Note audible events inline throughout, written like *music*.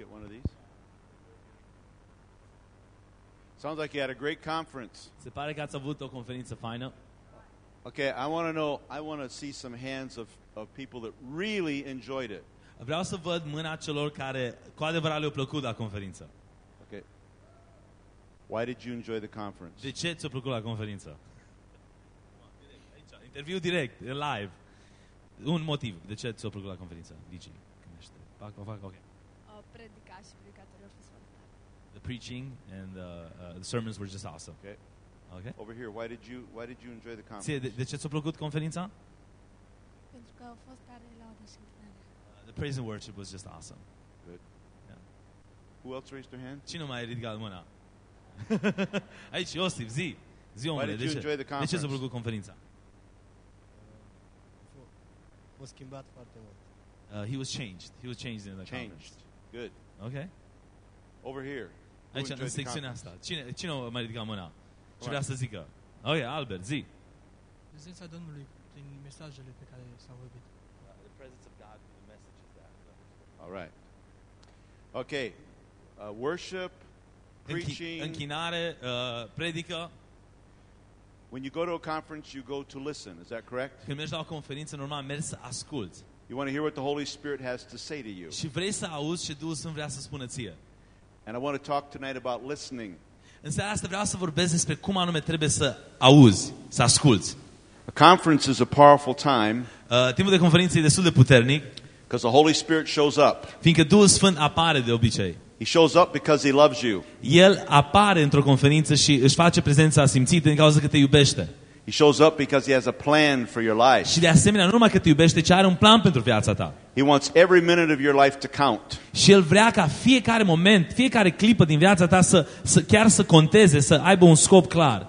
get one of these? Sounds like you had a great conference. Se pare că ați avut o conferință faină. Okay, I want to know, I want to see some hands of, of people that really enjoyed it. Vreau să văd mâna celor care cu adevărat le-a plăcut la conferință. Okay. Why did you enjoy the conference? De ce ți-a plăcut la conferință? Aici, interviu direct, live. Un motiv. De ce ți-a plăcut la conferință? Digi, gândește. Fac, fac, ok. The preaching and uh, uh, the sermons were just awesome. Okay. Okay? Over here, why did you why did you enjoy the Ție, conference? de, de ce ți-a plăcut conferința? Pentru că au fost tare laudă și închinare. Uh, the praise and worship was just awesome. Good. Who else raised their hand? Cine mai a ridicat mâna? *laughs* Aici, Iosif, zi. Zi, omule, did de you ce? enjoy the De ce ți-a conference? plăcut conferința? A fost schimbat foarte mult. Uh, he was changed. He was changed in the Changed. conference. Good. Okay? Over here. Who Aici, în enjoyed the secțiunea conference? asta. Cine, cine a mai ridicat mâna? Și Right. vrea să zică. Ok, Albert, zi. Prezența Domnului prin mesajele pe care s-au vorbit. All right. Okay. Uh, worship, Închi- preaching. închinare, uh, predică. When you go to a conference, you go to listen. Is that correct? Când mergi la o conferință, normal mergi să asculți. You want to hear what the Holy Spirit has to say to you. Și vrei să auzi ce Duhul Sfânt vrea să spună ție. And I want to talk tonight about listening. În seara asta vreau să vorbesc despre cum anume trebuie să auzi, să asculți. A conference is a powerful time Uh, timpul de conferință e destul de puternic, because the Holy Spirit shows up. fiindcă Duhul Sfânt apare de obicei. He shows up because he loves you. El apare într-o conferință și își face prezența simțită din cauza că te iubește. He shows up because he has a plan for your life. Și de asemenea, nu numai că te iubește, ci are un plan pentru viața ta. He wants every minute of your life to count. Și El vrea ca fiecare moment, fiecare clipă din viața ta să, să chiar să conteze, să aibă un scop clar.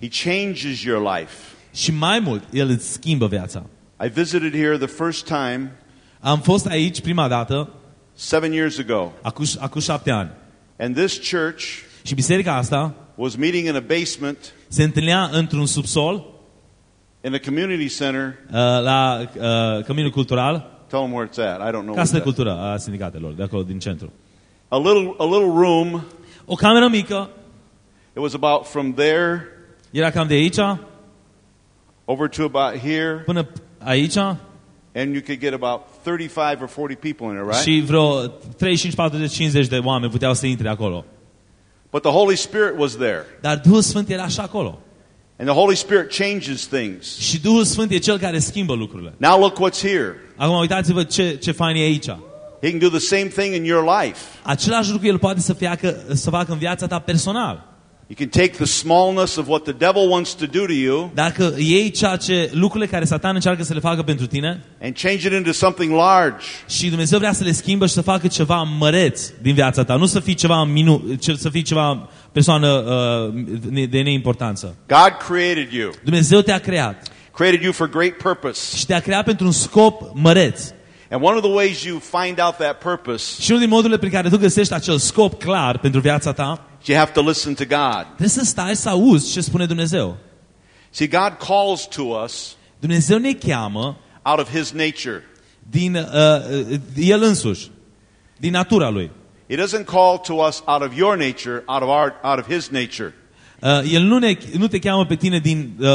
He changes your life. Și mai mult, El îți schimbă viața. I visited here the first time Am fost aici prima dată, seven years ago, acum, acum șapte ani. and this church Și biserica asta was meeting in a basement se întâlnea într-un subsol, in a community center. uh, la uh, Căminul Cultural, Tell them where it's at. I don't know. Casa de Where it's at. Cultură a sindicatelor, de acolo, din centru. A little, a little room. O cameră mică, It was about from there era cam de aici over to about here, până aici and you could get about 35 or 40 people in there, right? și vreo 35, 40, 50 de oameni puteau să intre acolo. But the Holy Spirit was there, Dar Duhul Sfânt era și acolo. and the Holy Spirit changes things. Și Duhul Sfânt e cel care schimbă lucrurile. Now look what's here. Acum uitați-vă ce, ce fain e aici. He can do the same thing in your life. Același lucru El poate să facă, să facă în viața ta personal. You can take the smallness of what the devil wants to do to you Dacă iei ceea ce, lucrurile care Satan încearcă să le facă pentru tine and change it into something large. și Dumnezeu vrea să le schimbă și să facă ceva măreț din viața ta. Nu să fii ceva, minu, ce- să fii ceva persoană uh, de neimportanță. God created you, Dumnezeu te-a creat created you for great purpose. și te-a creat pentru un scop măreț. And one of the ways you find out that purpose Și unul din modurile prin care tu găsești acel scop clar pentru viața ta, is you have to listen to God. trebuie să stai să auzi ce spune Dumnezeu. See, God calls to us Dumnezeu ne cheamă out of His nature. din uh, uh, El însuși, din natura Lui. He doesn't call to us out of your nature, out of our, out of His nature. Uh, el nu, ne, nu te cheamă pe tine din, uh,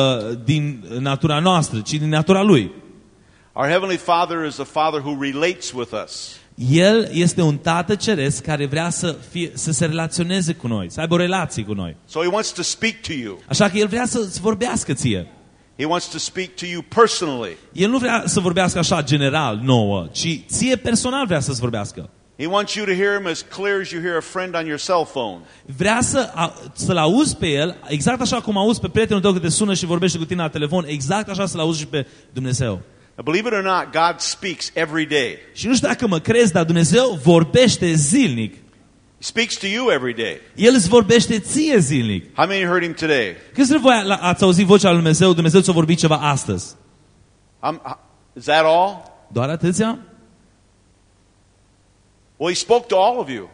din natura noastră, ci din natura Lui. Our Heavenly Father is a Father who relates with us. El este un tată ceresc care vrea să, fie, să se relaționeze cu noi, să aibă o relație cu noi. So He wants to speak to you. Așa că El vrea să, să vorbească ție. He wants to speak to you personally. El nu vrea să vorbească așa general, nouă, ci ție personal vrea să-ți vorbească. He wants you to hear Him as clear as you hear a friend on your cell phone. Vrea să, a, să-L auzi pe El, exact așa cum auzi pe prietenul tău că te sună și vorbește cu tine la telefon, exact așa să-L auzi și pe Dumnezeu. Now, believe it or not, God speaks every day. Și nu știu dacă mă crezi, dar Dumnezeu vorbește zilnic. He speaks to you every day. El îți vorbește ție zilnic. How many heard Him today? Câți dintre voi la- ați auzit vocea lui Dumnezeu, Dumnezeu ți-a vorbit ceva astăzi? I'm, is that all? Doar atâția? Well, He spoke to all of you.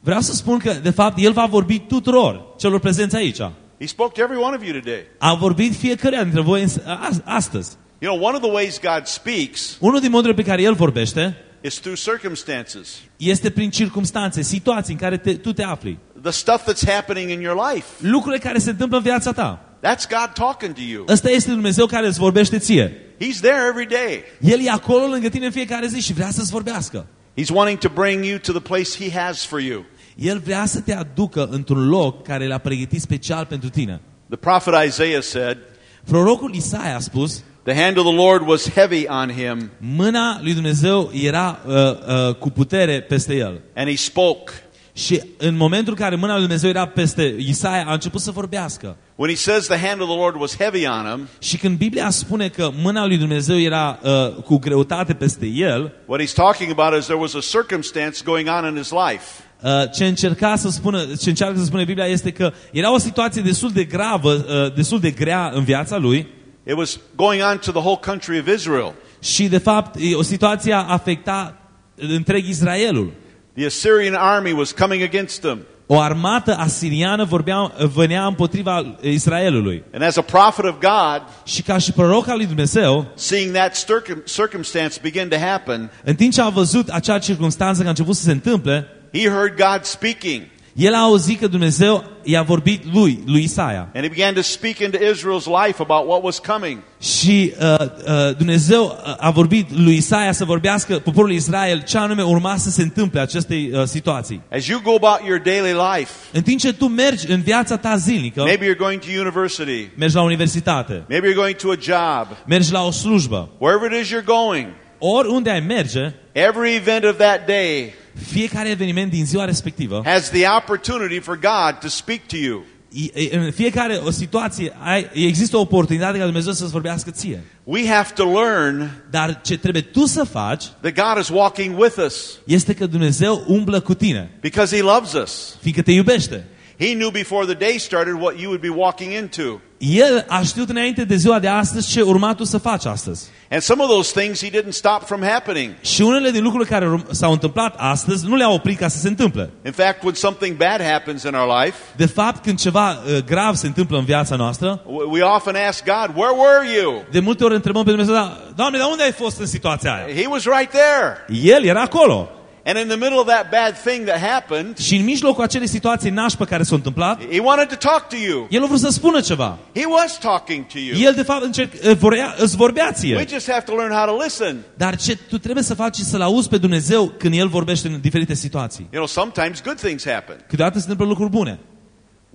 Vreau să spun că, de fapt, El va vorbi tuturor celor prezenți aici. He spoke to every one of you today. A vorbit fiecare dintre voi în- a- astăzi. You know, one of the ways God speaks Unul din modurile pe care El vorbește is through circumstances. este prin circumstanțe, situații în care te, tu te afli. The stuff that's happening in your life. Lucrurile care se întâmplă în viața ta. That's God talking to you. Ăsta este Dumnezeu care îți vorbește ție. He's there every day. El e acolo lângă tine în fiecare zi și vrea să-ți vorbească. He's wanting to bring you to the place He has for you. El vrea să te aducă într-un loc care l-a pregătit special pentru tine. The prophet Isaiah said, Prorocul Isaia a spus, The hand of the Lord was heavy on him, mâna lui Dumnezeu era uh, uh, cu putere peste el. and he spoke. Și în momentul în care mâna lui Dumnezeu era peste Isaia, a început să vorbească. When he says the hand of the Lord was heavy on him, Și când Biblia spune că mâna lui Dumnezeu era uh, cu greutate peste el, what he's talking about is there was a circumstance going on in his life. uh, ce încerca să spună, ce încearcă să spune Biblia este că era o situație destul de gravă, uh, destul de grea în viața lui It was going on to the whole country of Israel. și de fapt e- o situație afecta întreg Israelul. The Assyrian army was coming against them. O armată asiriană vorbea, venea împotriva Israelului. And as a prophet of God, Și ca și proroc al lui Dumnezeu, seeing that circum- circumstance begin to happen, în timp ce a văzut acea circunstanță că a început să se întâmple, he heard God speaking. El a auzit că Dumnezeu i-a vorbit lui, lui Isaia. And he began to speak into Israel's life about what was coming. Și uh, uh, Dumnezeu uh, a vorbit lui Isaia să vorbească poporul Israel ce anume urma să se întâmple acestei uh, situații. As you go about your daily life, În timp ce tu mergi în viața ta zilnică, maybe you're going to university, mergi la universitate, maybe you're going to a job, mergi la o slujbă, wherever it is you're going, oriunde ai merge, every event of that day fiecare eveniment din ziua respectivă, has the opportunity for God to speak to you. i- i- în fiecare o situație ai, există o oportunitate ca Dumnezeu să-ți vorbească ție. We have to learn Dar ce trebuie tu să faci that God is walking with us este că Dumnezeu umblă cu tine, because He loves us. fiindcă te iubește. He knew before the day started what you would be walking into. El a știut înainte de ziua de astăzi ce urma tu să faci astăzi. And some of those things He didn't stop from happening. Și unele din lucrurile care urm- s-au întâmplat astăzi nu le-au oprit ca să se întâmple. In fact, when something bad happens in our life, De fapt, când ceva uh, grav se întâmplă în viața noastră, w- we often ask God, Where were you? de multe ori întrebăm pe Dumnezeu, "Da, Doamne, dar unde ai fost în situația aia? He was right there. El era acolo. And in the middle of that bad thing that happened, Și în mijlocul acelei situații nașpa care s-a întâmplat, He wanted to talk to you. el a vrut să spună ceva. He was talking to you. El, de fapt, încerc, uh, vorbea, îți vorbea We ție. just have to learn how to listen. Dar ce tu trebuie să faci și să-L auzi pe Dumnezeu când El vorbește în diferite situații. You know, sometimes good things happen. Câteodată se întâmplă lucruri bune.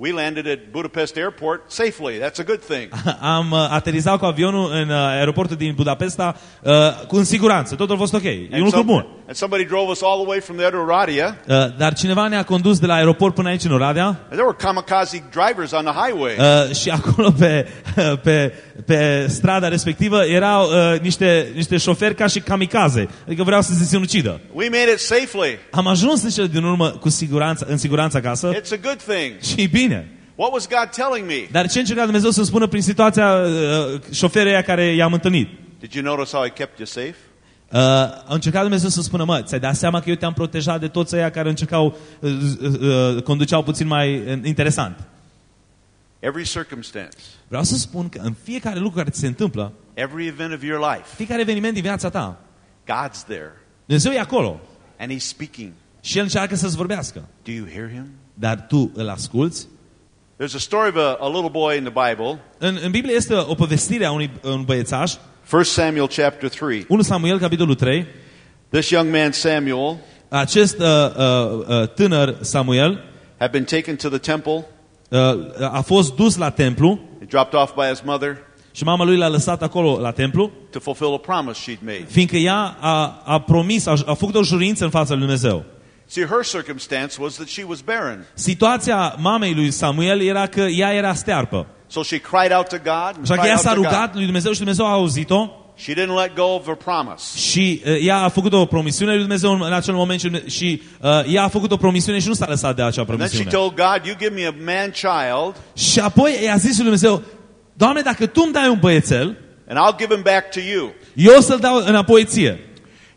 We landed at Budapest Airport safely. That's a good thing. *laughs* Am uh, aterizat cu avionul în uh, aeroportul din Budapesta uh, cu în siguranță. Totul a fost ok. E un And, lucru some- bun. and somebody drove us all the way from there to Oradea. Uh, dar cineva ne-a condus de la aeroport până aici în Oradea And there were kamikaze drivers on the highway. uh, și *laughs* acolo pe, pe, pe strada respectivă erau uh, niște, niște șoferi ca și kamikaze. Adică vreau să se sinucidă. we made it safely. Am ajuns în cele din urmă cu siguranță, în siguranță acasă It's a good thing. și bine. What was God telling me? Dar ce încerca Dumnezeu să spună prin situația uh, șoferei aia care i-am întâlnit? Did you notice how I kept you safe? Uh, a încercat Dumnezeu să spună, mă, ți-ai dat seama că eu te-am protejat de toți ăia care încercau, uh, uh, uh, conduceau puțin mai uh, interesant. Every circumstance, Vreau să spun că în fiecare lucru care ți se întâmplă, every event of your life, fiecare eveniment din viața ta, God's there Dumnezeu e acolo and He's speaking. și El încearcă să-ți vorbească. Do you hear Him? Dar tu îl asculți? There's a story of a, a little boy in the Bible, În, în Biblie este o povestire a unui un băiețaș, 1 Samuel chapter 3. 1 Samuel, capitolul 3. This young man, Samuel, Acest uh, uh, uh, tânăr Samuel had been taken to the temple, uh, a fost dus la templu dropped off by his mother și mama lui l-a lăsat acolo la templu, to fulfill a promise she'd made. fiindcă ea a, a promis, a, a făcut o jurință în fața lui Dumnezeu. See, her circumstance was that she was barren. Situația mamei lui Samuel era că ea era stearpă. So she cried out to God and Așa că cried ea out s-a to God. rugat lui Dumnezeu și Dumnezeu a auzit-o She didn't let go of her promise. și uh, ea a făcut o promisiune lui Dumnezeu în, în acel moment și, și uh, ea a făcut o promisiune și nu s-a lăsat de acea And then she promisiune. told God, you give me a man child Și apoi i-a zis lui Dumnezeu, Doamne, dacă Tu îmi dai un băiețel, and I'll give him back to you. eu o să-l dau înapoi ție.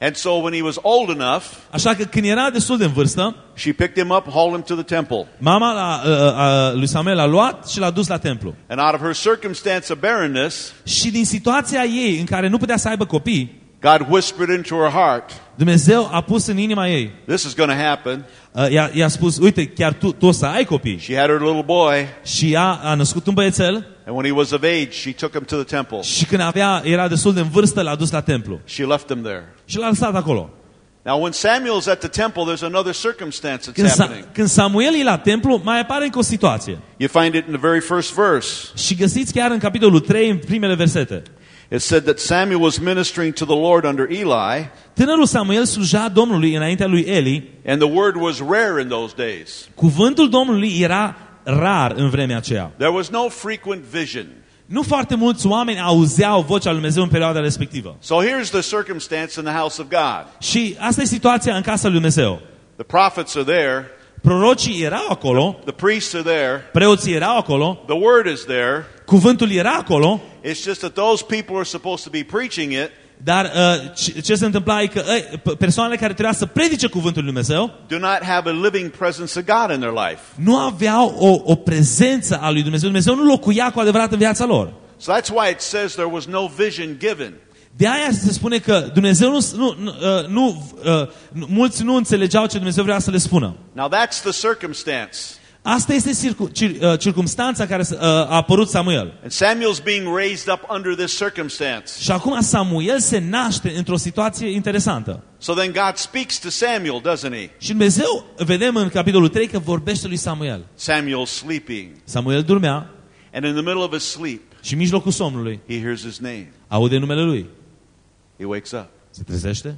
And so when he was old enough, Așa că când era destul de în vârstă, she picked him up, hauled him to the temple. mama la, uh, uh, lui Samuel l-a luat și l-a dus la templu. And out of her circumstance of barrenness, Și din situația ei în care nu putea să aibă copii, God whispered into her heart, Dumnezeu a pus în inima ei. This is going to happen. Uh, I-a, i-a spus, uite, chiar tu, tu o să ai copii. She had her little boy, Și ea a născut un băiețel and when he was of age, she took him to the temple. și când avea, era destul de în vârstă, l-a dus la templu. She left him there. Și l-a lăsat acolo. Now, when Samuel's at the temple, there's another circumstance that's Când, Sa- happening. când Samuel e la templu, mai apare încă o situație. You find it in the very first verse. Și găsiți chiar în capitolul 3, în primele versete. It said that Samuel was ministering to the Lord under Eli, Tânărul Samuel sluja Domnului înaintea lui Eli. and the word was rare in those days. Cuvântul Domnului era rar în vremea aceea. There was no frequent vision. Nu foarte mulți oameni auzeau vocea lui Dumnezeu în perioada respectivă. So here's the circumstance in the house of God. Și asta e situația în casa lui Dumnezeu. The prophets are there, Prorocii erau acolo, the priests are there, preoții erau acolo, the word is there. Cuvântul era acolo, It's just that those people are supposed to be preaching it dar uh, ce- ce se întâmpla e că uh, p- persoanele care trebuia să predice cuvântul lui Dumnezeu do not have a living presence of God in their life. nu aveau o, o prezență a lui Dumnezeu. Dumnezeu nu locuia cu adevărat în viața lor. So that's why it says there was no vision given. De aia se spune că Dumnezeu nu, nu, nu, uh, nu uh, nu- mulți nu înțelegeau ce Dumnezeu vrea să le spună. Now that's the circumstance. Asta este circu, cir, uh, circumstanța în care uh, a apărut Samuel. And Samuel's being raised up under this circumstance. Și acum Samuel se naște într-o situație interesantă. So then God speaks to Samuel, doesn't he? Și Dumnezeu, vedem în capitolul 3 că vorbește lui Samuel. Samuel's sleeping. Samuel dormea And in the middle of his sleep, și în mijlocul somnului he hears his name. aude numele lui. He wakes up. Se trezește,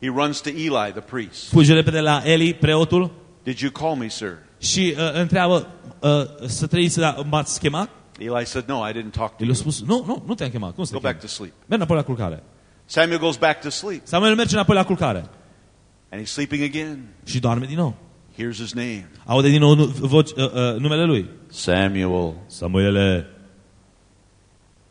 He runs to Eli, the priest. fuge repede la Eli, preotul, Did you call me, sir? Și uh, întreabă, uh, să trăiți, la, m-ați chemat? Eli said, No, I didn't talk to El you. a spus, nu, nu, nu te-am chemat, cum să Go te back chem? to sleep. Merg înapoi la culcare. Samuel goes back to sleep. Samuel merge înapoi la culcare And he's sleeping again. și doarme din nou. Hears his name. Aude din nou nu, voci, uh, uh, numele lui. Samuel. Samuele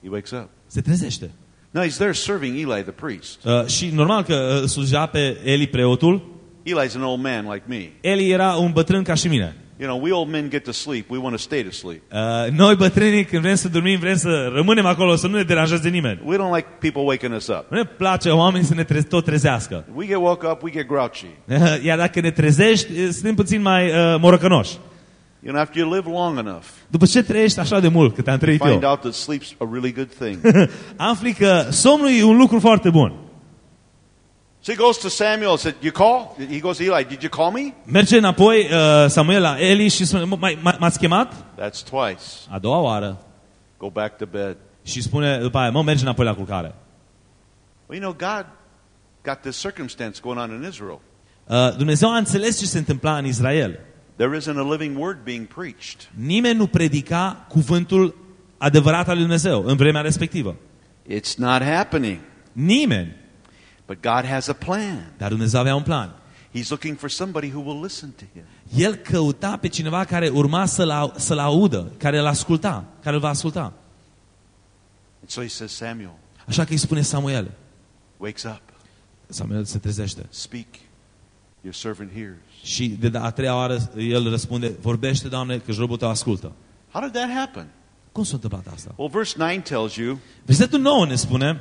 He wakes up. se trezește. No, he's there serving Eli, the priest. Uh, și normal că uh, sluja pe Eli preotul. Eli's an old man like me. Eli era un bătrân ca și mine. You know, we old men get to sleep. We want to stay to sleep. Uh, noi bătrânii când vrem să dormim, vrem să rămânem acolo, să nu ne deranjeze nimeni. We don't like people waking us up. Nu ne place oamenii să ne tre- tot trezească. We get woke up, we get grouchy. *laughs* Iar dacă ne trezești, uh, suntem puțin mai uh, morocănoși. You know, after you live long enough, După ce trăiești așa de mult, cât am trăit find eu, out that sleep's a really good thing. *laughs* afli că somnul e un lucru foarte bun. So he goes to Samuel and said, You call? He goes to Eli, Did you call me? Merge înapoi uh, Samuel la Eli și spune, "M- mai- mai- m-ați chemat? That's twice. A doua oară. Go back to bed. Și spune după aia, mă, mergi înapoi la culcare. Well, you know, God got this circumstance going on in Israel. Uh, Dumnezeu a înțeles ce se întâmpla în Israel. There isn't a living word being preached. Nimeni nu predica cuvântul adevărat al lui Dumnezeu în vremea respectivă. It's not happening. Nimeni. But God has a plan. Dar Dumnezeu avea un plan. He's looking for somebody who will listen to him. El căuta pe cineva care urma să-l, au- să-l audă, care îl asculta, care îl va asculta. And so he says, Samuel, Așa că îi spune Samuel. wakes up, Samuel se trezește. speak. Your servant hears. Și de a treia oară el răspunde, vorbește, Doamne, că robul tău ascultă. How did that happen? Cum s-a întâmplat asta? Well, verse 9 tells you, Versetul 9 ne spune,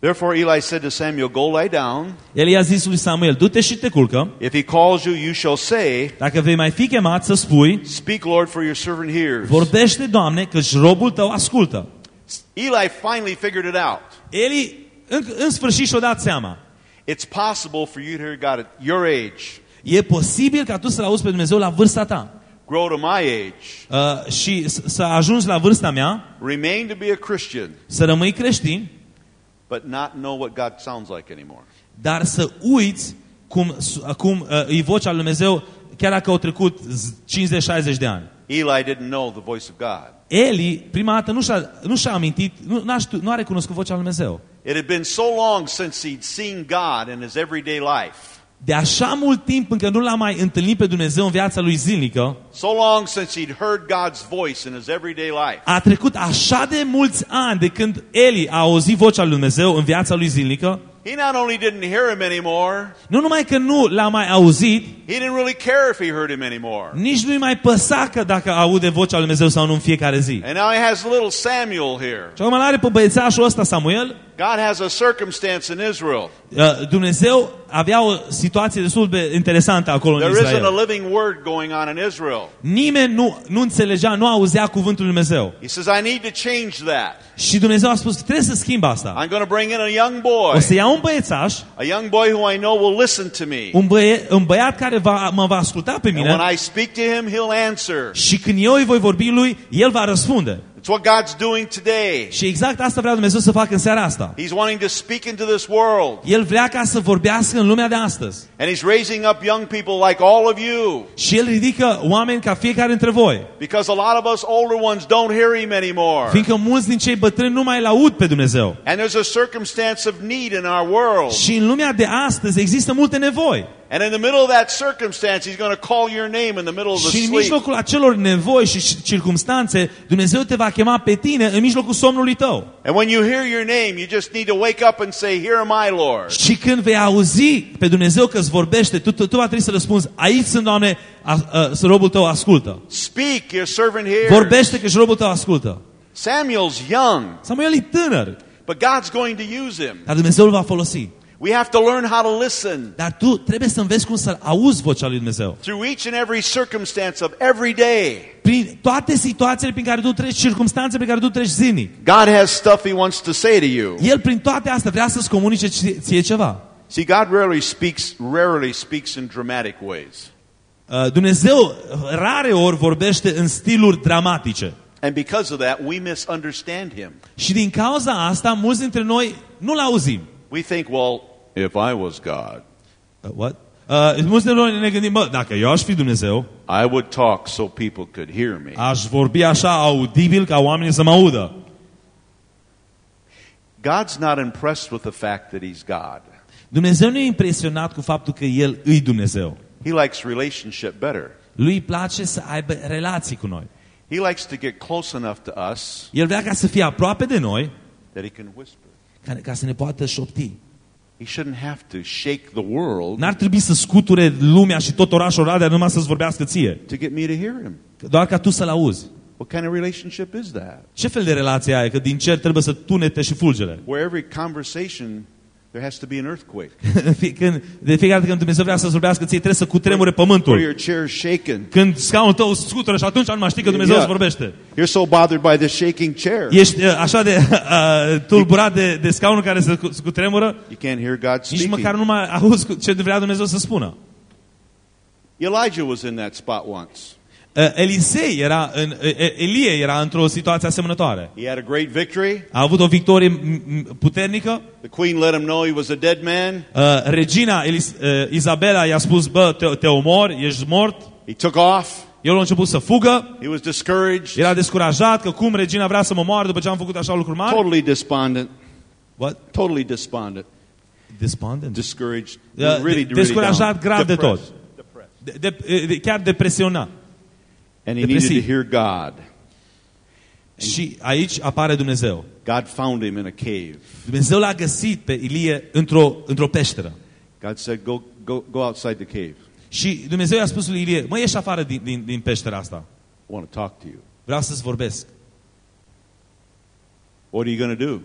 Therefore Eli said to Samuel, Go lie down. el i-a zis lui Samuel, du-te și te culcă, If he calls you, you shall say, dacă vei mai fi chemat să spui, Speak, Lord, for your servant hears. vorbește, Doamne, că robul tău ascultă. Eli finally figured it out. Eli în, în sfârșit și-a dat seama. It's possible for you to hear God at your age, E posibil ca tu să-L auzi pe Dumnezeu la vârsta ta. grow to my age, Uh, și s- să ajungi la vârsta mea, remain to be a Christian, să rămâi creștin, but not know what God sounds like anymore. dar să uiți cum, cum uh, e vocea lui Dumnezeu, chiar dacă au trecut z- 50-60 de ani. Eli didn't know the voice of God. Eli, prima dată, nu și-a, nu și-a amintit, nu, n-a, știu, nu a recunoscut vocea lui Dumnezeu. It had been so long since he'd seen God in his everyday life, De așa mult timp încă nu l-a mai întâlnit pe Dumnezeu în viața lui zilnică, so long since he'd heard God's voice in his everyday life. a trecut așa de mulți ani de când Eli a auzit vocea lui Dumnezeu în viața lui zilnică, He not only didn't hear him anymore, nu numai că nu l-a mai auzit, he didn't really care if he heard him anymore. nici nu-i mai păsa că dacă aude vocea lui Dumnezeu sau nu în fiecare zi. And now he has little Samuel here. Și acum îl are pe băiețașul ăsta, Samuel, God has a circumstance in Israel. Uh, Dumnezeu avea o situație destul de interesantă acolo în There isn't a Israel. living word going on in Israel. Nimeni nu, nu înțelegea, nu auzea cuvântul lui Dumnezeu. He says, I need to change that. Și Dumnezeu a spus, trebuie să schimb asta. I'm going to bring in a young boy, O să iau un băiețaș, a young boy who I know will listen to me. un, băie, un băiat care va, mă va asculta pe And when mine I speak to him, he'll answer. și când eu îi voi vorbi lui, el va răspunde. It's what God's doing today. Și exact asta vrea Dumnezeu să facă în seara asta. He's wanting to speak into this world. El vrea ca să vorbească în lumea de astăzi. And he's raising up young people like all of you. Și El ridică oameni ca fiecare dintre voi. Because a lot of us older ones don't hear him anymore. Fiindcă mulți din cei bătrâni nu mai laud pe Dumnezeu. And there's a circumstance of need in our world. Și în lumea de astăzi există multe nevoi. And in the middle of that circumstance, he's going to call your name in the middle of the Și în sleep. mijlocul acelor nevoi și circumstanțe, Dumnezeu te va chema pe tine în mijlocul somnului tău. And when you hear your name, you just need to wake up and say, Here am I, Lord. Și când vei auzi pe Dumnezeu că îți vorbește, tu, tu, tu va trebui să răspunzi, aici sunt, Doamne, a, a, să robul tău ascultă. Speak, your servant hears. Vorbește că și robul tău ascultă. Samuel's young, Samuel e tânăr, but God's going to use him. dar Dumnezeu îl va folosi. We have to learn how to listen Dar tu trebuie să înveți cum să auzi vocea lui Dumnezeu. through each and every circumstance of every day. Prin toate situațiile prin care tu treci, circumstanțe pe care tu treci zilnic. God has stuff he wants to say to you. El prin toate astea vrea să-ți comunice ție ție ceva. See, God rarely speaks, rarely speaks in dramatic ways. Uh, Dumnezeu rare ori vorbește în stiluri dramatice. And because of that, we misunderstand him. Și din cauza asta, mulți dintre noi nu-l auzim. We think, well, if I was God, Uh, what? Uh, mulți dintre noi ne gândim, bă, dacă eu aș fi Dumnezeu, I would talk so people could hear me. aș vorbi așa audibil ca oamenii să mă audă. God's not impressed with the fact that he's God. Dumnezeu nu e impresionat cu faptul că El îi Dumnezeu. He likes relationship better. Lui îi place să aibă relații cu noi. He likes to get close enough to us El vrea ca să fie aproape de noi, that he can whisper. Ca, ca să ne poată șopti. He shouldn't have to shake the world N-ar trebui să scuture lumea și tot orașul Oradea numai să-ți vorbească ție. to get me to hear him. Doar ca tu să-l auzi. What kind of relationship is that? Ce fel de relație ai? Că din cer trebuie să tunete și fulgere. Where every conversation there has to be an earthquake. *laughs* când, de fiecare dată când Dumnezeu vrea să-ți vorbească ție, trebuie să cutremure Where pământul. your chair is shaken. Când scaunul tău scutură și atunci nu mai știi că Dumnezeu Yeah. îți vorbește. You're so bothered by this shaking chair. Ești uh, așa de *laughs* uh, tulburat de, de scaunul care se, cu- se cutremură, You can't hear God nici speaking. măcar nu mai auzi cu- ce vrea Dumnezeu să spună. Elijah was in that spot once. Uh, Elisei era în, uh, Elie era într-o situație asemănătoare. He had a great victory. A avut o victorie m- m- puternică. The queen let him know he was a dead man. Uh, regina Elis, uh, Izabela i-a spus, bă, te, te omor, ești mort. He took off. El a început să fugă. He was discouraged, Era descurajat că cum regina vrea să mă moară după ce am făcut așa lucruri mari. totally despondent, What? totally despondent, Despondent? discouraged, Uh, really, really descurajat down, grav de tot. depressed, depressed. De, de, de, chiar depresionat. And he needed Depresiv. to hear God. Și aici apare Dumnezeu. God found him in a cave. Dumnezeu l-a găsit pe Ilie într-o, într-o peșteră. God said, "Go, go, go outside the cave. Și Dumnezeu i-a spus lui Ilie, mă, ieși afară din, din, din peștera asta. I want to talk to you. Vreau să-ți vorbesc. What are you going to do?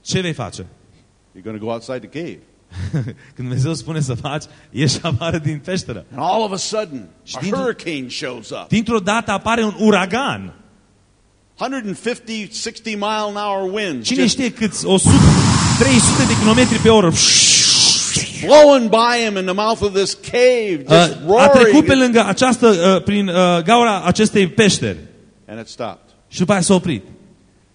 Ce vei face? You're going to go outside the cave." *laughs* Când Dumnezeu spune să faci, ieși afară din peșteră. And all of a sudden, Și a dintr-o- hurricane shows up. Dintr-o dată apare un uragan. 150, 60 mile an hour winds. Cine just știe câți? 100, 300 de kilometri pe oră. blowing by him in the mouth of this cave, just Uh, A trecut pe roaring. lângă această, uh, prin uh, gaura acestei peșteri. And it stopped. Și după aia s-a oprit.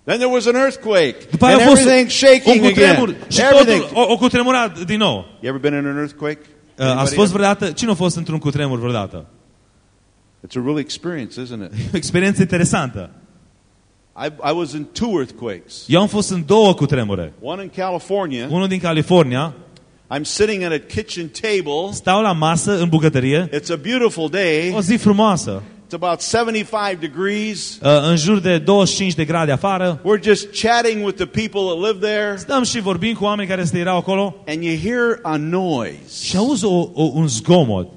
Then there was an earthquake. După and aia a fost everything un shaking cutremur again. și Everything. totul o, o cutremurat din nou. You ever been in an earthquake? Uh, Ați Anybody fost ever? vreodată, cine a fost într-un cutremur vreodată? It's a real experience, isn't it? *laughs* O experiență interesantă. I, I was in two earthquakes. Eu am fost în două cutremure. One in California. Unul din California. I'm sitting at a kitchen table. Stau la masă în bucătărie. It's a beautiful day. O zi frumoasă. It's about 75 degrees. Uh, În jur de 25 de grade afară. We're just chatting with the people that live there. Stăm și vorbim cu oameni care se erau acolo. And you hear a noise. Și auzi o, o, un zgomot.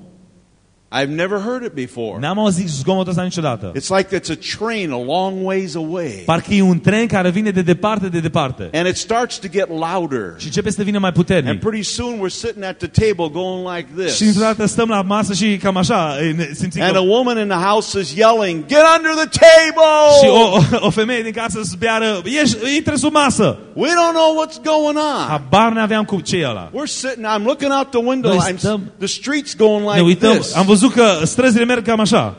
I've never heard it before. N-am auzit zgomotul ăsta niciodată. It's like it's a train a long ways away. Parcă e un tren care vine de departe, de departe. And it starts to get louder. Și începe să devină mai And puternic. pretty soon we're sitting at the table going like this. Și dintr-o dată stăm la masă și cam așa, e, ne simțim And că... a woman in the house is yelling, Get under the table! Și o, o femeie din casă zbeară, ieși, intră sub masă. We don't know what's going on. Habar n-aveam cu ce e ăla. We're sitting, I'm looking out the window. Noi I'm, stăm- the street's going Ne like uităm, this. am văzut că străzile merg cam așa.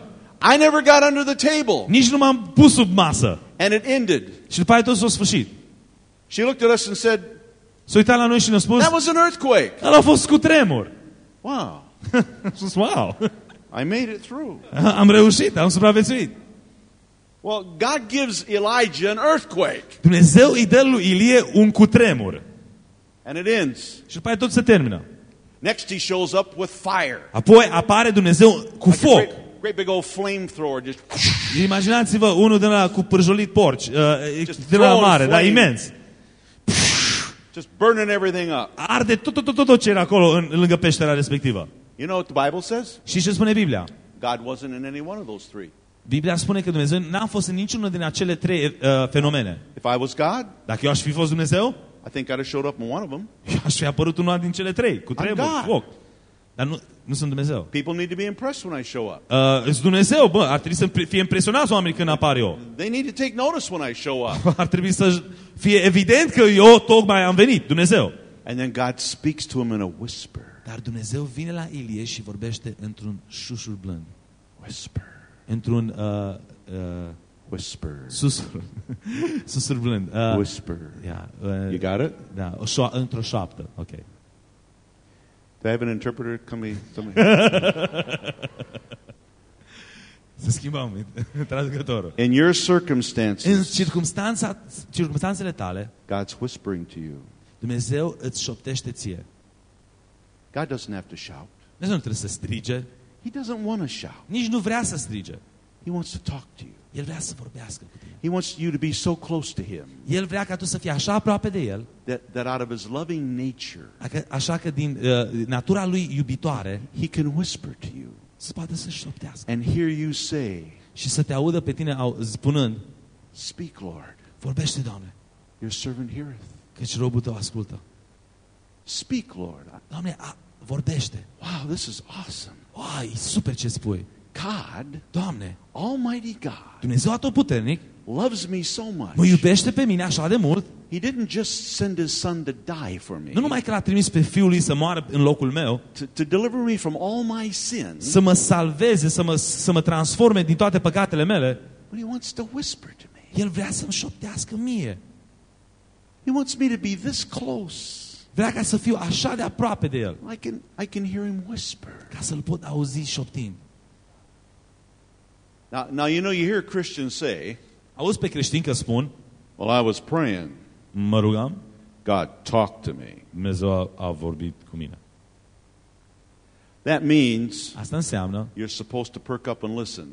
I never got under the table. Nici nu m-am pus sub masă. And it ended. Și după aia tot s-a sfârșit. She looked at us and said, S-a uitat la noi și ne-a spus, That was an earthquake. ăla a fost cu tremur. Wow. *laughs* Am spus, wow, I made it through. *laughs* am reușit, am supraviețuit. Well, God gives Elijah an earthquake. Dumnezeu îi dă lui Ilie un cutremur. And it ends. Și după aia tot se termină. Next, he shows up with fire. Apoi apare Dumnezeu cu Like a foc. great, great big old flamethrower. Just Imaginați-vă unul de la cu pârjolit porci, uh, Just de la throwing mare, dar flame. imens. just burning everything up. Arde tot, tot, tot, tot, tot ce era acolo în, lângă peștera respectivă. You know what the Bible says? Și ce spune Biblia? God wasn't in any one of those three. Biblia spune că Dumnezeu n-a fost în niciunul din acele trei uh, fenomene. If I was God, Dacă eu aș fi fost Dumnezeu, I think I'd have showed up in one of them. eu aș fi apărut una din cele trei, cu tremur, God. cu foc. Dar nu, nu sunt Dumnezeu. People need to be impressed when I show up. Uh, sunt Dumnezeu, bă, ar trebui să impre- fie impresionați oamenii când apar eu. They need to take notice when I show up. *laughs* Ar trebui să fie evident că eu tocmai am venit, Dumnezeu. And then God speaks to him in a whisper. Dar Dumnezeu vine la Ilie și vorbește într-un șușur blând. Whisper. Într-un uh, uh, Whisper. susur. *laughs* susur blând. Uh, Whisper. yeah, uh, You got it? da, o șo- într-o șoaptă. Ok. Do I have an interpreter? Somebody, somebody. *laughs* Să schimbăm *laughs* traducătorul. In your circumstances. În circumstances, circumstanța, circumstanțele tale, God's whispering to you. Dumnezeu îți șoptește ție. God doesn't have to shout. Dumnezeu nu trebuie să strige, He doesn't want to shout. nici nu vrea să strige. He wants to talk to you. El vrea să vorbească cu tine. He wants you to be so close to Him El vrea ca tu să fii așa aproape de El, that, that out of His loving nature, așa- așa că din uh, natura lui iubitoare He can whisper to you să poată să șoptească and hear you say, și să te audă pe tine au- spunând, Speak, Lord. vorbește, Doamne, Your servant heareth. căci robul tău ascultă. Speak, Lord. Doamne, a, vorbește. Wow, this is awesome. Wow, e super ce spui. God, Doamne, Almighty God, Dumnezeu atotputernic loves me so much. mă iubește pe mine așa de mult, He didn't just send His Son to die for me, nu numai că l-a trimis pe Fiul lui să moară în locul meu, to, to deliver me from all my sins, să mă salveze, să mă, să mă transforme din toate păcatele mele, but He wants to whisper to me. El vrea să-mi șoptească mie. He wants me to be this close. Vrea ca să fiu așa de aproape de El, I can, I can hear Him whisper. ca să-L pot auzi șoptind. Now, now, you know, you hear Christians say, Auzi pe creștini că spun, Well, I was praying. mă rugam, God talked to me. Dumnezeu a, a vorbit cu mine. That means Asta înseamnă you're supposed to perk up and listen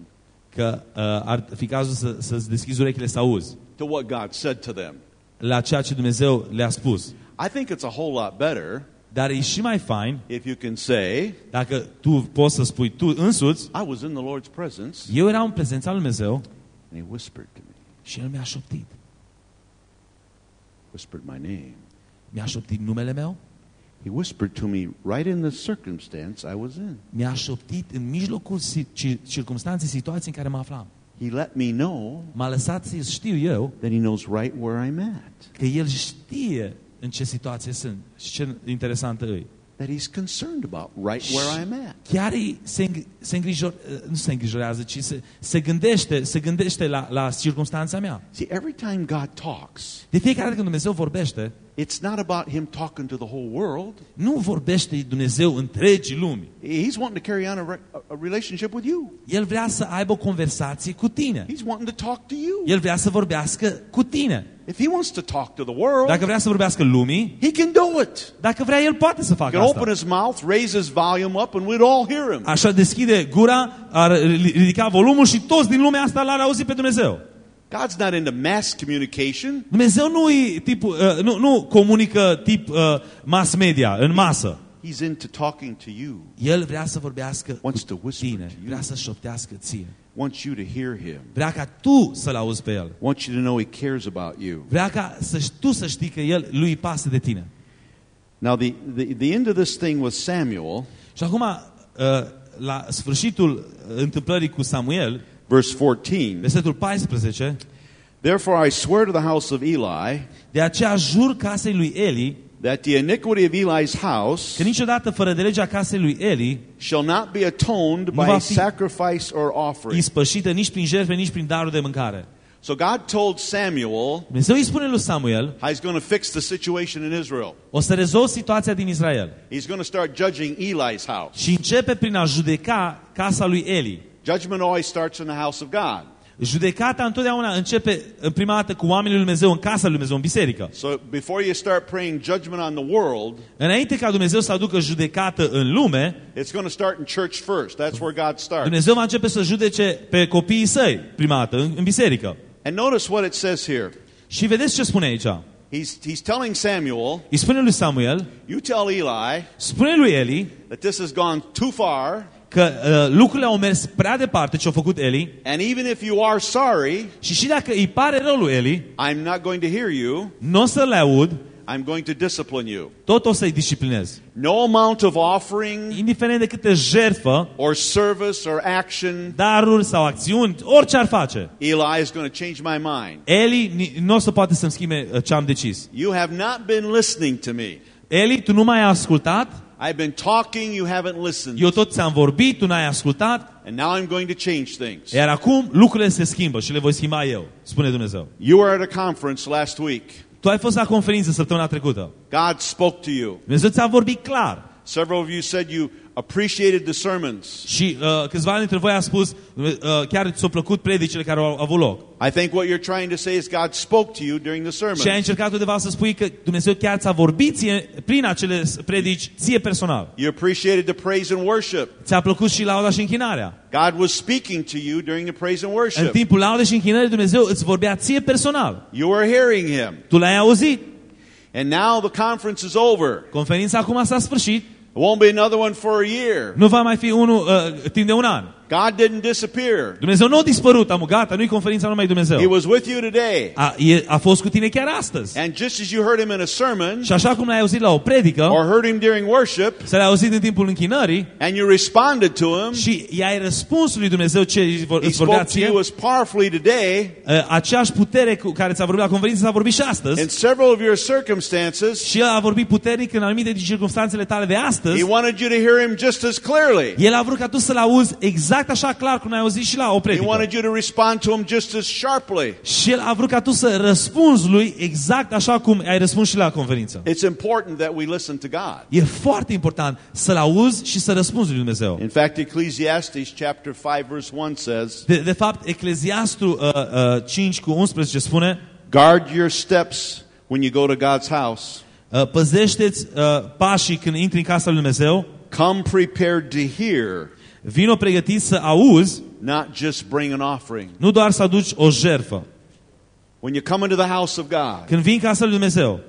că uh, ar fi cazul să, să-ți deschizi urechile să auzi to what God said to them. la ceea ce Dumnezeu le-a spus. I think it's a whole lot better Dar e și mai fain if you can say, dacă tu poți să spui tu însuți, I was in the Lord's presence eu eram în prezența lui Dumnezeu and He whispered to me, și El mi-a șoptit. whispered my name. Mi-a șoptit numele meu, He whispered to me right in the circumstance I was in. mi-a șoptit în mijlocul si- ci- circumstanței, situației în care mă aflam. He let me know M-a lăsat să știu eu that He knows right where I'm at, că El știe în ce situație sunt și ce interesantă e. that He's concerned about right where I'm at. Chiar îi se, îngri- se îngrijor, nu se îngrijorează, ci se, se gândește, se gândește la, la circunstanța mea. See, every time God talks, De fiecare dată când Dumnezeu vorbește, it's not about Him talking to the whole world. nu vorbește Dumnezeu întregii lumi. He's wanting to carry on a, re- a relationship with you. El vrea să aibă o conversație cu tine. He's wanting to talk to you. El vrea să vorbească cu tine. If He wants to talk to the world, Dacă vrea să vorbească lumii, He can do it. dacă vrea, El poate să He facă can open asta. His mouth, raise His volume up, and we'd all hear Him. Așa deschide gura, ar ridica volumul și toți din lumea asta l-ar auzi pe Dumnezeu. God's not into mass communication. Dumnezeu nu, e tip, uh, nu, nu comunică tip uh, mass media, în masă. He's into talking to you. El vrea să vorbească Wants cu to whisper tine, to you. vrea să șoptească ție. Wants you to hear him. Vrea ca tu să-l auzi pe el. Wants you to know he cares about you. Vrea ca să, tu să știi că el lui pasă de tine. Now, the, the, the end of this thing with Samuel, Și acum, uh, la sfârșitul întâmplării cu Samuel, verse 14, versetul 14, Therefore I swear to the house of Eli de aceea jur casei lui Eli that the iniquity of Eli's house că niciodată fără de legea casei lui Eli shall not be atoned by va a fi- sacrifice or offering. ispășită nici prin jertfe, nici prin darul de mâncare. So God told Samuel Dumnezeu îi spune lui Samuel, how he's going to fix the situation in Israel. o să rezolv situația din Israel. He's going to start judging Eli's house. Și începe prin a judeca casa lui Eli. Judgment always starts in the house of God. Judecata întotdeauna începe în prima dată cu oamenii lui Dumnezeu, în casa lui Dumnezeu, în biserică. So before you start praying judgment on the world, Înainte ca Dumnezeu să aducă judecată în lume, it's going to start in church first. That's where God starts. Dumnezeu va începe să judece pe copiii săi, prima dată, în, în biserică. And notice what it says here. Și vedeți ce spune aici. He's, he's telling Samuel, Îi spune lui Samuel, you tell Eli spune lui Eli that this has gone too far, că uh, lucrurile au mers prea departe ce a făcut Eli and even if you are sorry, și și dacă îi pare rău lui Eli, I'm not going to hear you. nu o să le aud, I'm going to discipline you. tot o să-i disciplinez. No amount of offering Indiferent de câte jertfă, or service or action, daruri sau acțiuni, orice ar face. Eli is going to change my mind. Eli ni- nu o să poate să-mi schimbe uh, ce am decis. You have not been listening to me. Eli, tu nu m-ai ascultat, I've been talking, you haven't listened. eu tot ți-am vorbit, tu n-ai ascultat, And now I'm going to change things. iar acum lucrurile se schimbă și le voi schimba eu, spune Dumnezeu. You were at a conference last week. Tu ai fost la conferință săptămâna trecută. God spoke to you. Dumnezeu ți-a vorbit clar. Several of you said you appreciated the sermons. Și uh, câțiva dintre voi a spus, uh, chiar ți-au plăcut predicile care au avut loc. I think what you're trying to say is God spoke to you during the Și ai sermon. încercat undeva să spui că Dumnezeu chiar ți-a vorbit ție, prin acele predici ție personal. You appreciated the praise and worship. Ți-a plăcut și lauda și închinarea. God was speaking to you during the praise and În worship. timpul laudei și închinării Dumnezeu îți vorbea ție personal. You were hearing Him. Tu l-ai auzit. And now the conference is over. Conferința acum s-a sfârșit. It won't be another one for a year. Nu va mai fi unul uh, timp de un an. God didn't disappear. Dumnezeu nu a dispărut, am gata, nu-i conferința numai He Dumnezeu. was with you today. A, e, a fost cu tine chiar astăzi. And just as you heard Him in a sermon Și așa cum l-ai auzit la o predică, or heard Him during worship să l-ai auzit în timpul închinării and you responded to Him, și i-ai răspuns lui Dumnezeu ce îți vor- He îți vorbea spoke to you ție, as powerfully today uh, aceeași putere cu care ți-a vorbit la conferință s-a vorbit și astăzi in several of your circumstances. și El a vorbit puternic în anumite din circunstanțele tale de He astăzi. wanted you to hear Him just as clearly. El a vrut ca tu să-L auzi exact așa clar cum ai auzit și la o He predică. wanted you to respond to Him just as sharply. Și El a vrut ca tu să răspunzi lui exact așa cum ai răspuns și la conferință. It's important that we listen to God. E foarte important să-L auzi și să răspunzi lui Dumnezeu. In fact, Ecclesiastes chapter 5 verse 1 says, De, de fapt, Ecleziastru uh, uh, 5 cu 11 spune Guard your steps when you go to God's house. uh, Păzește-ți uh, pașii când intri în casa lui Dumnezeu Come prepared to hear, Vino pregătit să auzi, not just bring an offering. nu doar să aduci o jerfă. When you come into the house of God, Când vii în casa lui Dumnezeu,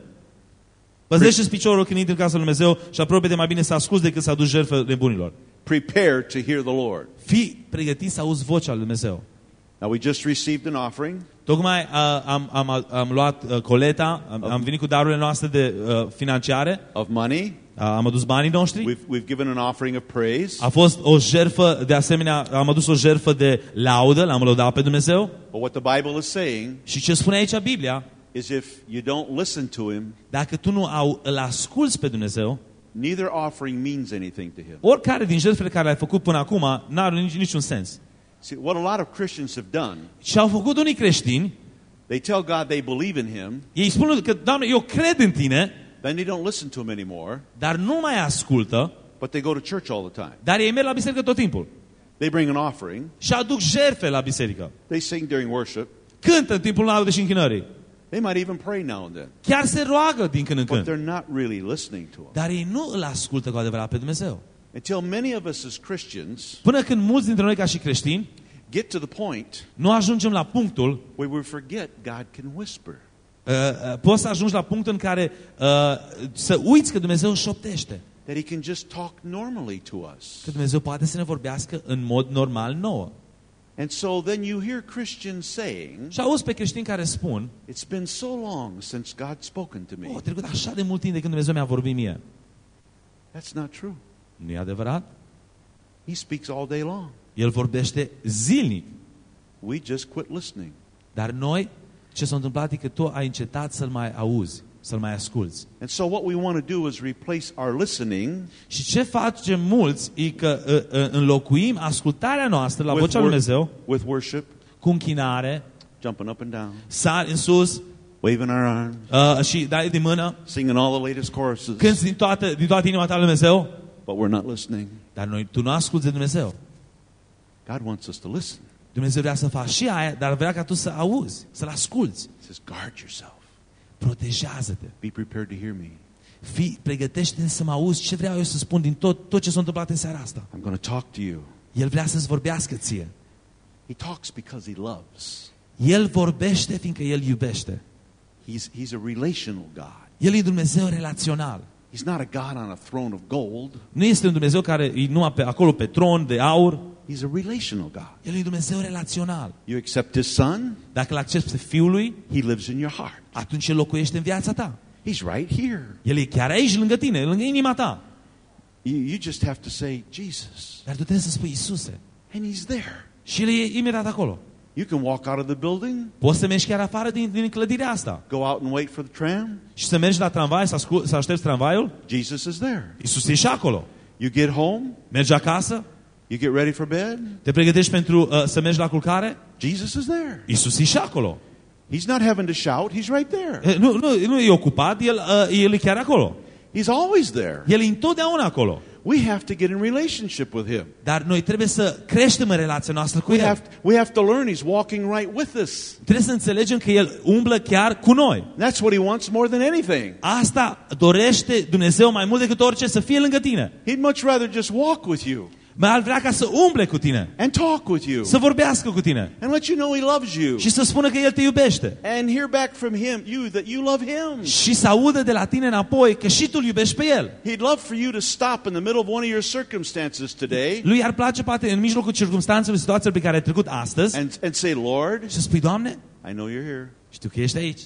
păzește-ți piciorul când intri în casa lui Dumnezeu și apropie de mai bine să asculți decât să aduci jerfă nebunilor. prepare to hear the Lord. Fii pregătit să auzi vocea lui Dumnezeu. Now, we just received an offering Tocmai uh, am, am, am luat uh, coleta, am, am venit cu darurile noastre de uh, financiare, of money. Uh, am adus banii noștri. We've, we've given an offering of praise. A fost o jerfă, de asemenea, am adus o jerfă de laudă, l-am lăudat pe Dumnezeu. But what the Bible is saying Și ce spune aici Biblia? is if you don't listen to Him, Dacă tu nu au, îl asculți pe Dumnezeu, neither offering means anything to Him. oricare din jertfele care le-ai făcut până acum, n-are nici, niciun sens. See, what a lot of Christians have done, Și au făcut unii creștini, they tell God they believe in Him, ei spun că, Doamne, eu cred în Tine, then they don't listen to Him anymore, dar nu mai ascultă, but they go to church all the time. dar ei merg la biserică tot timpul. They bring an offering, Și aduc jerfe la biserică. they sing during worship, Cântă în timpul laudei și închinării. they might even pray now and then, Chiar se roagă din când în but când. they're not really listening to Him. Dar ei nu îl ascultă cu adevărat pe Dumnezeu. Until many of us as Christians Până când mulți dintre noi ca și creștini get to the point nu ajungem la punctul where we forget God can whisper. Uh, uh, poți să ajungi la punctul în care uh, să uiți că Dumnezeu șoptește. that He can just talk normally to us. că Dumnezeu poate să ne vorbească în mod normal nouă. And so then you hear Christians saying, Și auzi pe creștini care spun, It's been so long since God's spoken to oh, me. a trecut așa de mult timp de când Dumnezeu mi-a vorbit mie. That's not true. Nu e adevărat? He speaks all day long. El vorbește zilnic. We just quit listening. Dar noi, ce s-a întâmplat e că tu ai încetat să-L mai auzi, să-L mai asculți. And so what we want to do is replace our listening Și ce facem mulți e că uh, uh, înlocuim ascultarea noastră la with, vocea lui wor- Dumnezeu with worship, cu închinare, jumping up and down, sari în sus waving our arms, uh, și dai din mână, singing all the latest choruses, cânti din toată, din toată inima ta lui Dumnezeu, but we're not listening. dar noi, tu nu asculți de Dumnezeu. God wants us to listen. Dumnezeu vrea să faci și aia, dar vrea ca tu să auzi, să-L asculți. He says, guard yourself. Protejează-te. Be prepared to hear me. Fii, pregătește-te să mă auzi ce vreau eu să spun din tot, tot ce s-a întâmplat în seara asta. I'm going to talk to you. El vrea să-ți vorbească ție. He talks because he loves. El vorbește fiindcă El iubește. He's, he's a relational God. El e Dumnezeu relațional. He's not a God on a throne of gold. Nu este un Dumnezeu care e numai pe, acolo pe tron de aur. He's a relational God. El e Dumnezeu relațional. You accept his son, Dacă îl accepti pe Fiul lui, he lives in your heart. atunci El locuiește în viața ta. He's right here. El e chiar aici, lângă tine, lângă inima ta. You, you just have to say, Jesus. Dar tu trebuie să spui Iisuse. And he's there. Și El e imediat acolo. You can walk out of the building, Poți să mergi chiar afară din, din clădirea asta go out and wait for the tram. și să mergi la tramvai, să, ascult, să aștepți tramvaiul. Jesus is there. Iisus e și acolo. You get home, Mergi acasă, you get ready for bed. te pregătești pentru uh, să mergi la culcare. Jesus is there. Iisus e și acolo. He's not having to shout, he's right there. E, Nu, nu, nu e ocupat, el, uh, el e chiar acolo. He's always there. El e întotdeauna acolo. We have to get in relationship with him. Dar noi trebuie să creștem în relația noastră cu We El. have, we have to learn he's walking right with us. Trebuie să înțelegem că El umblă chiar cu noi. That's what he wants more than anything. Asta dorește Dumnezeu mai mult decât orice să fie lângă tine. He'd much rather just walk with you Mai ar vrea ca să umble cu tine, and talk with you să vorbească cu tine and let you know he loves you și să spună că El te iubește. and hear back from him, you, that you love him. Și să audă de la tine înapoi că și tu îl iubești pe El. He'd love for you to stop in the middle of one of your circumstances today Lui ar place poate în mijlocul circunstanțelor, situațiilor pe care ai trecut astăzi and, and say, Lord, și să spui, Doamne, I know you're here. știu că ești aici.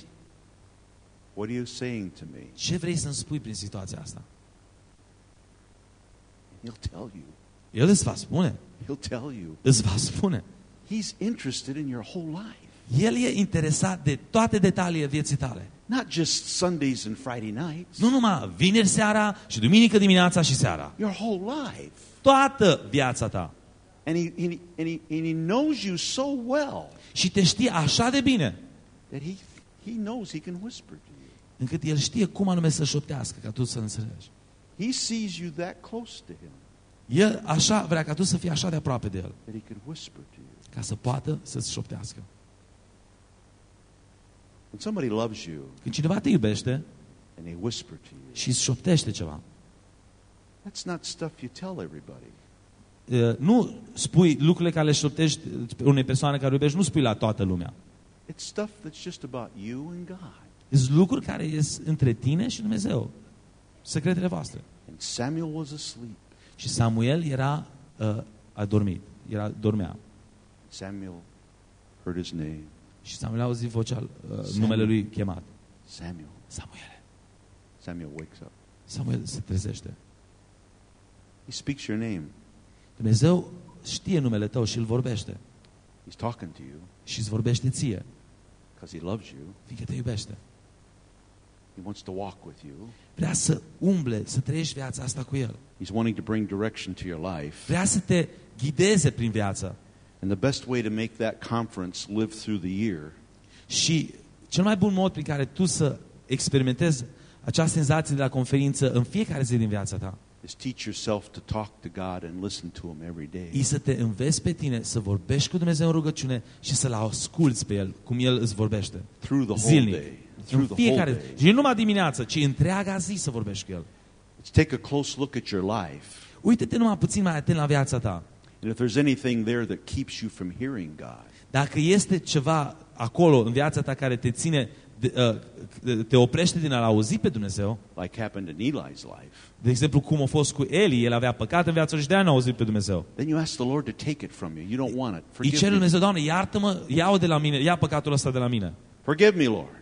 What are you saying to me? Ce vrei să-mi spui prin situația asta? He'll tell you. El îți va spune. He'll tell you. Îți va spune. He's interested in your whole life. El e interesat de toate detaliile vieții tale. Not just Sundays and Friday nights. Nu numai vineri seara și duminică dimineața și seara. Your whole life. Toată viața ta. And he, and, he, and, he, and he knows you so well Și te știe așa de bine, that he, he knows he can whisper to you. încât El știe cum anume să șoptească, ca tu să înțelegi. He sees you that close to him El așa vrea ca tu să fii așa de aproape de El, that he could whisper to you. ca să poată să-ți șoptească. When somebody loves you Când cineva te iubește and they whisper to you, și îți șoptește ceva, that's not stuff you tell everybody. uh, nu spui lucrurile care le șoptești unei persoane care iubești, nu spui la toată lumea. It's stuff that's just about you and God. Sunt lucruri care sunt între tine și Dumnezeu. Secretele voastre. And Samuel was asleep. Și Samuel era uh, adormit. Era, dormea. Samuel heard his name. Și Samuel a auzit vocea, uh, numele lui chemat. Samuel. Samuel. Samuel wakes up. Samuel se trezește. He speaks your name. Dumnezeu știe numele tău și îl vorbește. He's talking to you Și îți vorbește ție, because he loves you. fiindcă te iubește. He wants to walk with you. Vrea să umble, să trăiești viața asta cu El. He's wanting to bring direction to your life. Vrea să te ghideze prin viață. And the best way to make that conference live through the year Și cel mai bun mod prin care tu să experimentezi acea senzație de la conferință în fiecare zi din viața ta is teach yourself to talk to God and listen to Him every e day. să te înveți pe tine să vorbești cu Dumnezeu în rugăciune și să-L asculți pe El, cum El îți vorbește. Through the whole Zilnic. day. Through În the whole fiecare day. zi. Și nu numai dimineață, ci întreaga zi să vorbești cu El. Let's take a close look at your life. Uite-te numai puțin mai atent la viața ta. And if there's anything there that keeps you from hearing God, Dacă este ceva acolo în viața ta care te ține de, uh, te oprește din a-L auzi pe Dumnezeu, like happened in Eli's life, de exemplu cum a fost cu Eli, el avea păcat în viața lui și de-aia n-a auzit pe Dumnezeu. then you ask the Lord to take it from you. You don't want it. Îi Forgive cere lui me. Dumnezeu, Doamne, iartă-mă, ia-o de la mine, ia păcatul ăsta de la mine. Forgive me, Lord.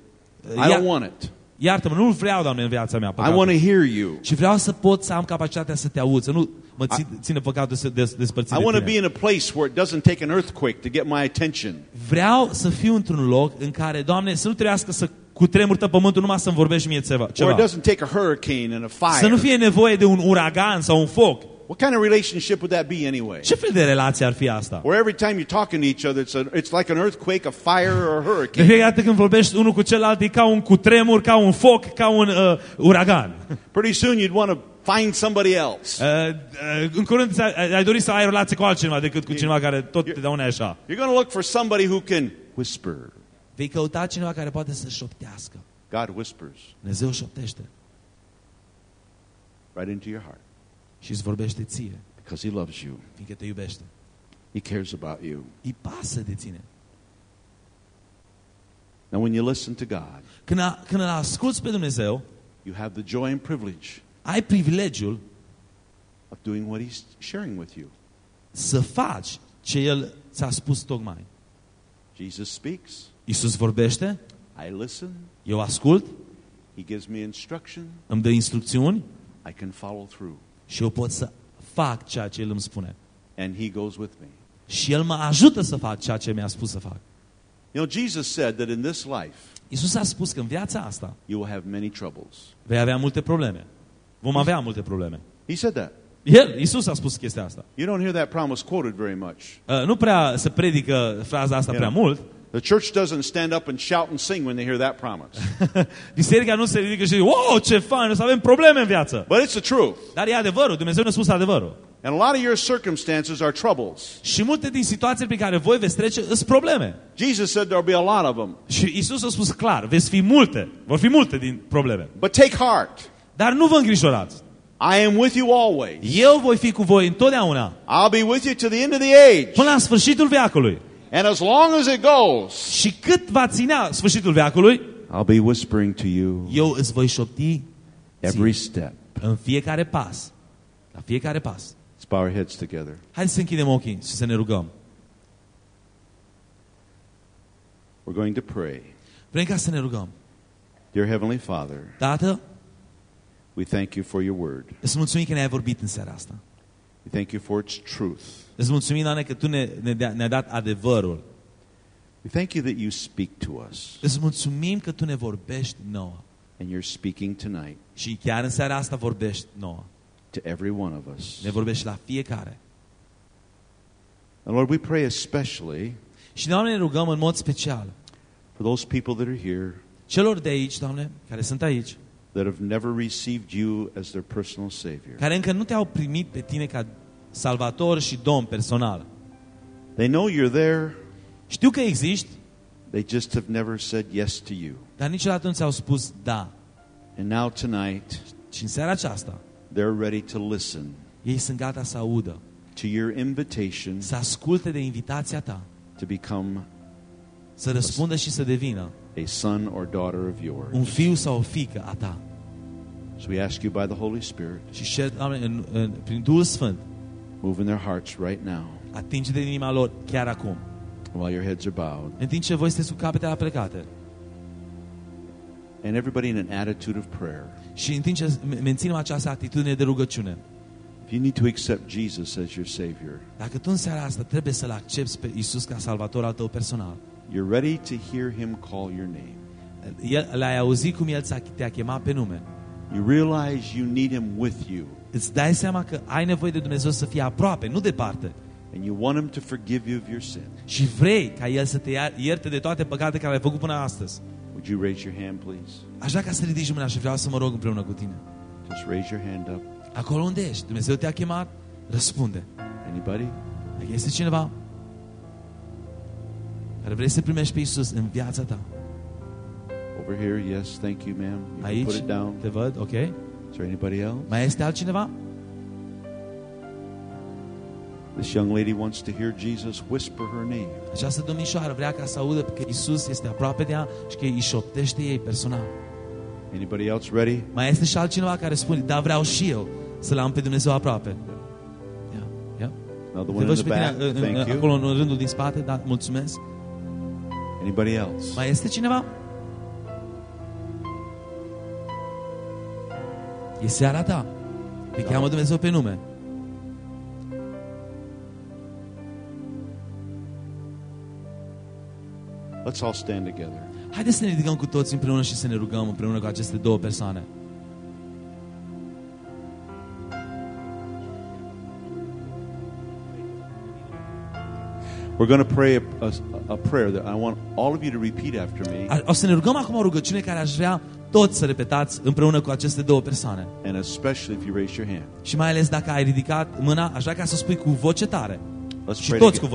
I Ia, don't want it. Iartă-mă, nu-l vreau, Doamne, în viața mea, I păcatul. want to hear you. Și vreau să pot să am capacitatea să te aud, să nu mă țin, ține păcatul să des, despărțit I de want to tine. be in a place where it doesn't take an earthquake to get my attention. Vreau să fiu într-un loc în care, Doamne, să nu trebuiască să cutremurtă pământul numai să-mi vorbești mie ceva. Where ceva. it doesn't take a hurricane and a Să nu fire. fie nevoie de un uragan sau un foc. What kind of relationship would that be anyway? Ce fel de relație ar fi asta? Where every time you're talking to each other, it's, a, it's like an earthquake, a fire, or a De hurricane. fiecare dată când vorbești unul cu celălalt e ca un cutremur, ca un foc, ca un uh, uragan. Pretty soon you'd want to find somebody else. Uh, uh, în curând ți- ai, ai dori să ai relație cu altcineva decât cu cineva care tot totdeauna e așa. You're going to look for somebody who can whisper. Vei căuta cineva care poate să șoptească. God whispers Dumnezeu șoptește right into your heart și îți vorbește ție, because He loves you. fiindcă te iubește. He cares about you. Îi pasă de tine. Now, when you listen to God, Când, a, când îl asculți pe Dumnezeu, you have the joy and privilege ai privilegiul of doing what He's sharing with you. să faci ce El ți-a spus tocmai. Jesus speaks. Iisus vorbește, I listen. eu ascult, He gives me instruction. îmi dă instrucțiuni I can follow through. Și eu pot să fac ceea ce El îmi spune. And He goes with me. Și El mă ajută să fac ceea ce mi-a spus să fac. You know, Jesus said that in this life, Iisus a spus că în viața asta you will have many troubles. vei avea multe probleme. Vom avea multe probleme. He said that. El, Iisus a spus chestia asta. You don't hear that promise quoted very much. Uh, nu prea se predică fraza asta prea Yeah. mult. The church doesn't stand up and shout and sing when they hear that promise. *laughs* Biserica nu se ridică și zice, wow, ce fain, o să avem probleme în viață. But it's the truth. Dar e adevărul, Dumnezeu ne-a spus adevărul. And a lot of your circumstances are troubles. Și multe din situațiile pe care voi veți trece sunt probleme. Jesus said there'll be a lot of them. Și Isus a spus clar, veți fi multe, vor fi multe din probleme. But take heart. Dar nu vă îngrijorați. I am with you always. Eu voi fi cu voi întotdeauna, I'll be with you to the end of the age. până la sfârșitul veacului. And as long as it goes, Și cât va ținea sfârșitul veacului, I'll be whispering to you eu îți voi șopti every step. în fiecare pas. La fiecare pas. Let's bow our heads together. Haideți să închidem ochii și să ne rugăm. We're going to pray. Vrem ca să ne rugăm. Dear Heavenly Father, Tată, we thank you for your word. îți mulțumim că ne-ai vorbit în seara asta. We thank you for its truth. Îți mulțumim, Doamne, că Tu ne, ne, dea- ne-ai dat adevărul. We thank you that you speak to us. Îți mulțumim că Tu ne vorbești nouă. And you're speaking tonight Și chiar în seara asta vorbești nouă. to every one of us. Ne vorbești la fiecare. And Lord, we pray especially Și, Doamne, ne rugăm în mod special for those people that are here celor de aici, Doamne, care sunt aici, that have never received you as their personal Savior. care încă nu te-au primit pe Tine ca salvator și domn personal. They know you're there, Știu că existi, they just have never said yes to you. dar niciodată nu ți-au spus da. And now tonight, Și în seara aceasta, they're ready to listen ei sunt gata să audă, to your invitation să asculte de invitația Ta, to become să răspundă și să devină a son or daughter of un yours. fiu sau o fică a Ta. So we ask you by the Holy Spirit, Și cer, Doamne, în, în, prin Duhul Sfânt, move in their hearts right now atinge de inima lor chiar acum. while your heads are bowed. În timp ce voi sunteți cu capetele plecate And everybody in an attitude of prayer. și în timp ce me- menținem această atitudine de rugăciune, If you need to accept Jesus as your Savior, dacă tu în seara asta trebuie să-L accepti pe Isus ca salvator al tău personal, you're ready to hear Him call your name. el, l-ai auzit cum El ți-a- te-a chemat pe nume, You realize you need Him with you, îți dai seama că ai nevoie de Dumnezeu să fie aproape, nu departe. and you want Him to forgive you of your sin. Și vrei ca El să te ia- ierte de toate păcatele care le-ai făcut până astăzi. Would you raise your hand, please? Aș vrea ca să ridici mâna și vreau să mă rog împreună cu tine. Just raise your hand up. Acolo unde ești, Dumnezeu te-a chemat, răspunde. Anybody? Dacă este cineva care vrei să primești pe Isus în viața ta, Over here, yes, thank you, ma'am. You can aici, put it down. te văd, ok? Is there anybody else? Mai este altcineva? This young lady wants to hear Jesus whisper her name. Această domnișoară vrea ca să audă că Isus este aproape de ea și că îi șoptește ei personal. Anybody else ready? Mai este și altcineva care spune, da, vreau și eu să-L am pe Dumnezeu aproape. Ia, ia. Another Te one văd in și the pe back. tine în- în- Thank you. acolo în rândul din spate, da, mulțumesc. Anybody else? Mai este cineva? E seara ta. Te Da. cheamă Dumnezeu pe nume. Let's all stand together. Haideți să ne ridicăm cu toți împreună și să ne rugăm împreună cu aceste două persoane. We're going to pray a, a, a prayer that I want all of you to repeat after me, A- O să ne rugăm acum o rugăciune care aș vrea toți să repetați împreună cu aceste două persoane. and especially if you raise your hand. Și mai ales dacă ai ridicat mâna, aș vrea ca să spui cu voce tare. Let's Și pray toți together. cu voce